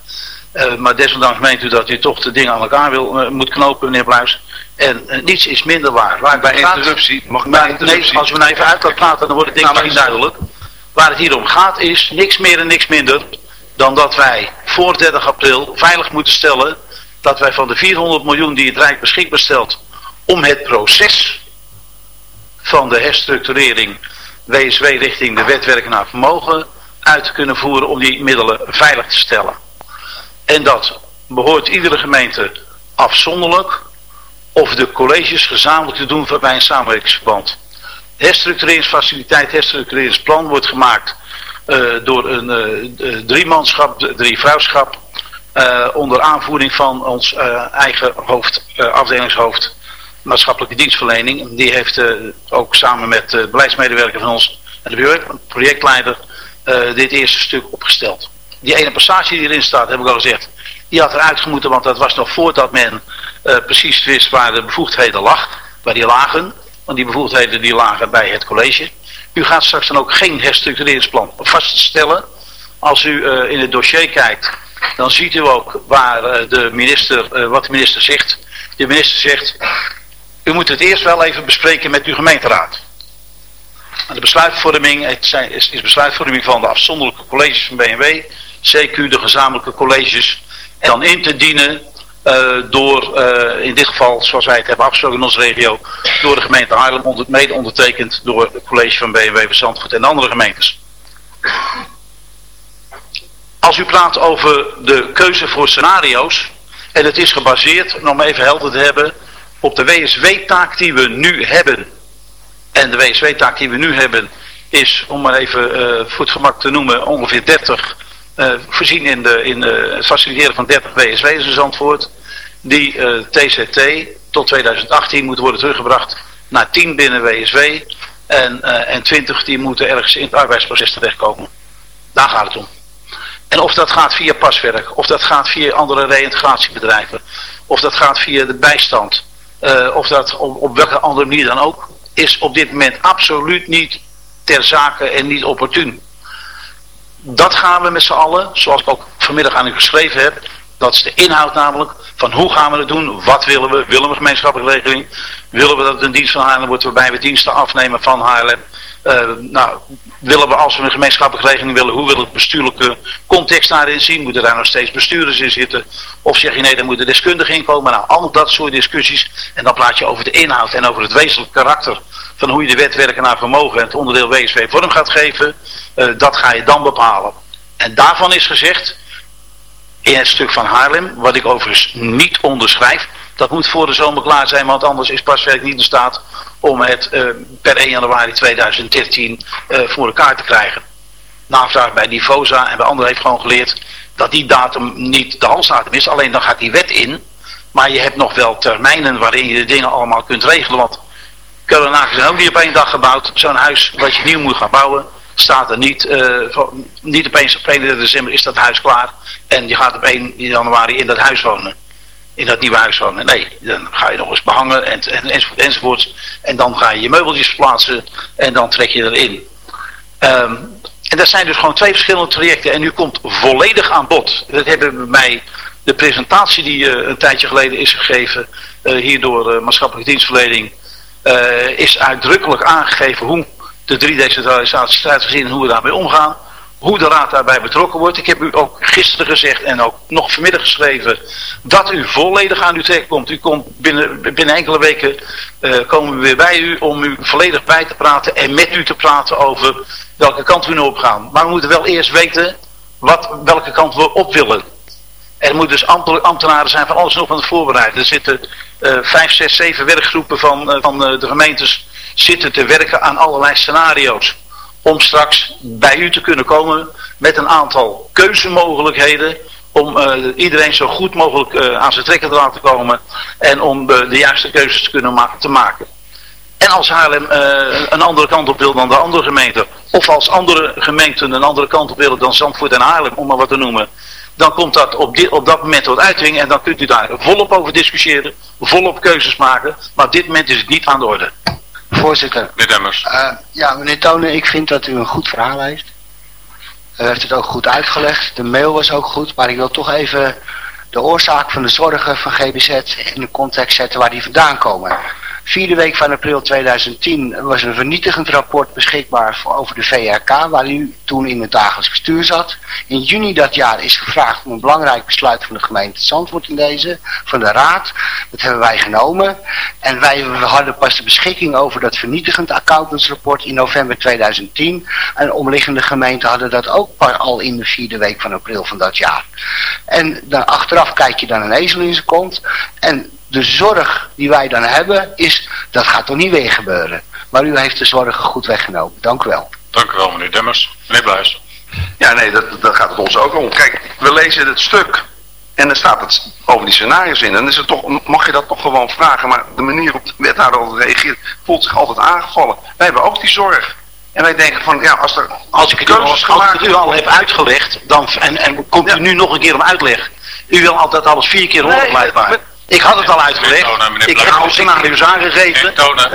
D: Uh, maar desondanks meent u dat u toch de dingen aan elkaar wil, uh, moet knopen, meneer Bluis. En niets is minder waar. Waar bij
E: interruptie, mag ik bij interruptie?
D: Nee, als we nou even uit laten praten, dan wordt het ding misschien duidelijk. Waar het hier om gaat is niks meer en niks minder dan dat wij voor 30 april veilig moeten stellen dat wij van de 400 miljoen die het Rijk beschikbaar stelt om het proces van de herstructurering WSW richting de wetwerken naar vermogen uit te kunnen voeren om die middelen veilig te stellen. En dat behoort iedere gemeente afzonderlijk of de colleges gezamenlijk te doen bij een samenwerkingsverband. Herstructureringsfaciliteit, herstructureringsplan wordt gemaakt uh, door een uh, driemanschap, drie vrouwschap, uh, onder aanvoering van ons eigen hoofd, afdelingshoofd maatschappelijke dienstverlening. Die heeft ook samen met de beleidsmedewerker van ons en de projectleider dit eerste stuk opgesteld die ene passage die erin staat, heb ik al gezegd, die had eruit gemoeten, want dat was nog voordat men precies wist waar de bevoegdheden lag, waar die lagen. Want die bevoegdheden die lagen bij het college. U gaat straks dan ook geen herstructureringsplan vaststellen. Als u in het dossier kijkt, dan ziet u ook waar de minister, wat de minister zegt. De minister zegt, u moet het eerst wel even bespreken met uw gemeenteraad. De besluitvorming het is, is besluitvorming van de afzonderlijke colleges van BMW CQ, de gezamenlijke colleges, en dan in te dienen uh, door, uh, in dit geval, zoals wij het hebben afgesproken in onze regio, door de gemeente Haarlem, mede ondertekend door het college van BMW Zandvoort en andere gemeentes. Als u praat over de keuze voor scenario's, en het is gebaseerd, om even helder te hebben, op de WSW-taak die we nu hebben. En de WSW-taak die we nu hebben is, om maar even uh, voor het gemak te noemen, ongeveer 30 uh, voorzien in, de, in de, het faciliteren van 30 WSW's in Zandvoort. Die eh, TZT tot 2018 moeten worden teruggebracht naar 10 binnen WSW. En, en 20 die moeten ergens in het arbeidsproces terechtkomen. Daar gaat het om. En of dat gaat via paswerk, of dat gaat via andere reïntegratiebedrijven, of dat gaat via de bijstand, of dat op, op welke andere manier dan ook, is op dit moment absoluut niet ter zake en niet opportun dat gaan we met z'n allen, zoals ik ook vanmiddag aan u geschreven heb. Dat is de inhoud namelijk van hoe gaan we het doen, wat willen we, willen we gemeenschappelijke regeling, willen we dat het een dienst van Haarlem wordt waarbij we diensten afnemen van Haarlem. Uh, nou, willen we als we een gemeenschappelijke regeling willen, hoe we het bestuurlijke context daarin zien? Moeten daar nog steeds bestuurders in zitten? Of zeg je nee, daar moeten deskundigen in komen? Nou, al dat soort discussies. En dan praat je over de inhoud en over het wezenlijk karakter van hoe je de wetwerken naar vermogen en het onderdeel WSW vorm gaat geven. Uh, dat ga je dan bepalen. En daarvan is gezegd, in het stuk van Haarlem, wat ik overigens niet onderschrijf, dat moet voor de zomer klaar zijn, want anders is paswerk niet in staat om het uh, per 1 januari 2013 uh, voor elkaar te krijgen. Navraag bij Divosa en bij anderen heeft gewoon geleerd dat die datum niet de halsdatum is, alleen dan gaat die wet in. Maar je hebt nog wel termijnen waarin je de dingen allemaal kunt regelen, want Keulenaken zijn ook niet op één dag gebouwd. Zo'n huis wat je nieuw moet gaan bouwen, staat er niet. Uh, niet opeens op 1 december is dat huis klaar. En je gaat op 1 januari in dat huis wonen. In dat nieuwe huis wonen. Nee, dan ga je nog eens behangen en, en, enzovoort, enzovoort. En dan ga je je meubeltjes plaatsen en dan trek je erin. Um, en dat zijn dus gewoon twee verschillende trajecten. En nu komt volledig aan bod. Dat hebben we bij de presentatie die uh, een tijdje geleden is gegeven. Uh, hier door uh, maatschappelijke dienstverlening. is uitdrukkelijk aangegeven hoe de drie decentralisatiestrijd gezien en hoe we daarmee omgaan. Hoe de raad daarbij betrokken wordt. Ik heb u ook gisteren gezegd en ook nog vanmiddag geschreven dat u volledig aan uw trek komt. U komt binnen, binnen enkele weken uh, komen we weer bij u om u volledig bij te praten en met u te praten over welke kant we nu op gaan. Maar we moeten wel eerst weten wat, welke kant we op willen. Er moeten dus ambtenaren zijn van alles nog aan het voorbereiden. Er zitten uh, vijf, zes, zeven werkgroepen van, uh, van de gemeentes zitten te werken aan allerlei scenario's. Om straks bij u te kunnen komen met een aantal keuzemogelijkheden. Om iedereen zo goed mogelijk aan zijn trekken te laten komen. En om de juiste keuzes te kunnen maken. En als Haarlem een andere kant op wil dan de andere gemeenten. Of als andere gemeenten een andere kant op willen dan Zandvoort en Haarlem, om maar wat te noemen dan komt dat op, dit, op dat moment tot uiting en dan kunt u daar volop over discussiëren, volop keuzes maken, maar op dit moment is het niet aan de orde.
C: Voorzitter.
A: Meneer Demmers.
C: Uh, ja, meneer Tonen, ik vind dat u een goed verhaal heeft. U heeft het ook goed uitgelegd, de mail was ook goed, maar ik wil toch even de oorzaak van de zorgen van GBZ in de context zetten waar die vandaan komen. Vierde week van april 2010 was een vernietigend rapport beschikbaar over de VRK, waar u toen in het dagelijks bestuur zat. In juni dat jaar is gevraagd om een belangrijk besluit van de gemeente Zandvoort in deze, van de raad. Dat hebben wij genomen. En wij hadden pas de beschikking over dat vernietigend accountantsrapport in november 2010. En omliggende gemeenten hadden dat ook al in de vierde week van april van dat jaar. En achteraf kijk je dan een ezel in zijn kont. En de zorg die wij dan hebben is, dat gaat toch niet weer gebeuren. Maar u heeft de zorgen goed weggenomen. Dank u wel.
A: Dank u wel, meneer Demmers. Meneer Bluis.
E: Ja, nee, dat, dat gaat het ons ook om. Kijk, we lezen het stuk en er staat het over die scenario's in. En dan is het toch, mag je dat toch gewoon vragen. Maar de manier waarop de wethouder altijd reageert, voelt zich altijd aangevallen. Wij hebben ook die zorg. En wij denken van, ja, als er
D: als ik het, u al, als ik het u al heb uitgelegd, dan, en, en komt u nu nog een keer om uitleg. U wil altijd alles vier keer nee, blijkbaar. Ik had het al uitgelegd. Ik heb al scenario's aangegeven.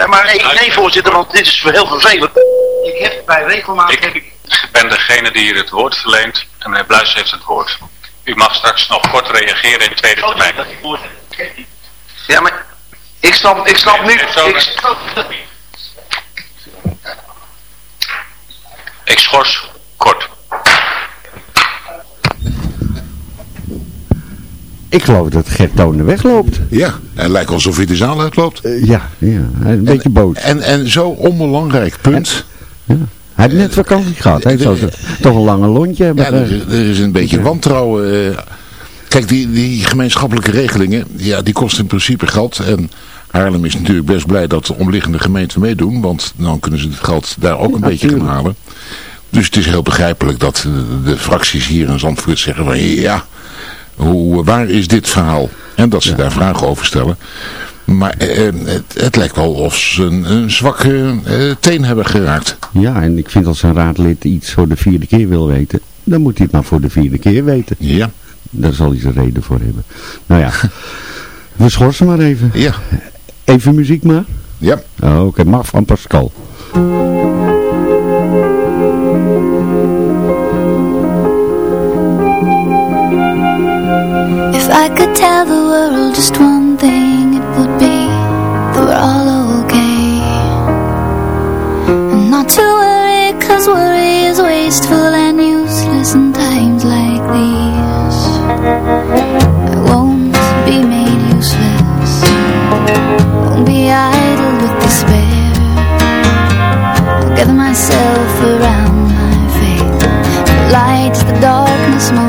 D: Maar nee, nee, voorzitter, want dit is heel vervelend. Ik heb bij regelmaat...
A: Ik heb ik... ben degene die hier het woord verleent en meneer Bluis heeft het woord. U mag straks nog kort reageren in tweede termijn.
E: Ja, maar ik snap, ik snap niet... Ik...
A: ik schors kort.
P: Ik geloof dat Gert Tonen wegloopt.
Q: Ja, en lijkt alsof hij de zaal uitloopt.
P: Uh, ja, ja, een beetje boos.
Q: En, en zo onbelangrijk punt.
P: ja. Hij heeft net vakantie gehad. Hij zou toch een lange lontje hebben.
Q: Ja, er, er is een beetje wantrouwen. Uh, kijk, die, die gemeenschappelijke regelingen, ja, die kosten in principe geld. En Haarlem is natuurlijk best blij dat de omliggende gemeenten meedoen. Want dan kunnen ze het geld daar ook een ja, beetje gaan halen. Dus het is heel begrijpelijk dat de, de fracties hier in Zandvoort zeggen van ja... Hoe, waar is dit verhaal? En dat ze ja. daar vragen over stellen. Maar eh, het, het, lijkt wel of ze een, een zwakke eh, teen hebben geraakt.
P: Ja, en ik vind als een raadlid iets voor de vierde keer wil weten, dan moet hij het maar voor de vierde keer weten.
Q: Ja.
P: Daar zal hij zijn reden voor hebben. Nou ja, <laughs> we schorsen maar even.
Q: Ja.
P: Even muziek maar?
Q: Ja.
P: Oké, okay. mag van Pascal.
Q: Christmas.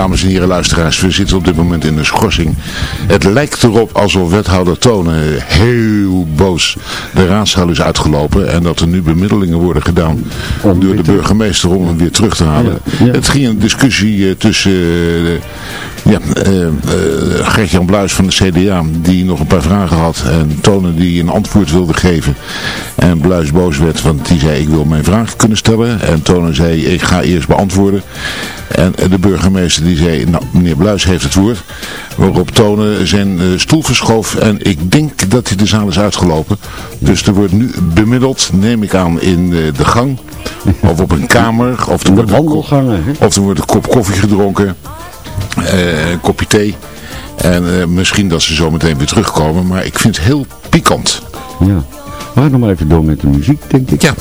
Q: Dames en heren luisteraars, we zitten op dit moment in de schorsing. Het lijkt erop alsof wethouder Tonen heel boos de raadzaal is uitgelopen en dat er nu bemiddelingen worden gedaan door de burgemeester om hem weer terug te halen. Het ging een discussie eh, tussen uh, ja, uh, Gert-Jan Bluis van de CDA die nog een paar vragen had en Tonen die een antwoord wilde geven. En Bluis boos werd, want die zei ik wil mijn vraag kunnen stellen. En Tonen zei ik ga eerst beantwoorden. En de burgemeester die zei, nou meneer Bluis heeft het woord. Waarop Tonen zijn uh, stoel verschoof en ik denk dat hij de zaal is uitgelopen. Dus er wordt nu bemiddeld, neem ik aan, in uh, de gang. Of op een kamer. Of er, wordt een, kop, of er wordt een kop koffie gedronken. Uh, een kopje thee. En misschien dat ze zo meteen weer terugkomen. Maar ik vind het heel pikant.
P: Ja. We gaan nog maar even door met de muziek, denk ik.
Q: Ja.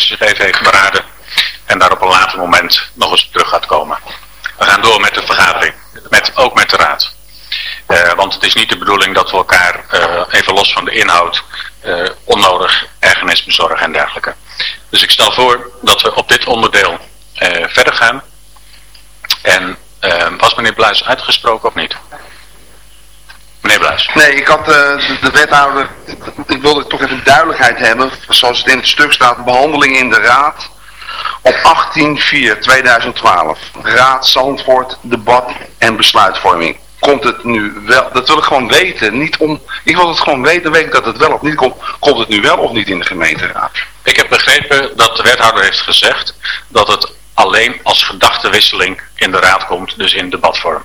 A: Even heeft beraden en daar op een later moment nog eens terug gaat komen. We gaan door met de vergadering, met, ook met de raad. Uh, want het is niet de bedoeling dat we elkaar uh, even los van de inhoud uh, onnodig ergernis bezorgen en dergelijke. Dus ik stel voor dat we op dit onderdeel verder gaan. En was meneer Bluis uitgesproken of niet? Meneer Bluis.
E: Nee, ik had de, de, wethouder, ik wilde toch even duidelijkheid hebben, zoals het in het stuk staat, behandeling in de raad op 18-4-2012. Raad Zandvoort, debat en besluitvorming komt het nu wel, dat wil ik gewoon weten. Niet om, ik wil het gewoon weten, weet ik dat het wel of niet komt. Komt het nu wel of niet in de gemeenteraad?
A: Ik heb begrepen dat de wethouder heeft gezegd dat het alleen als gedachtewisseling in de raad komt, dus in debatvorm.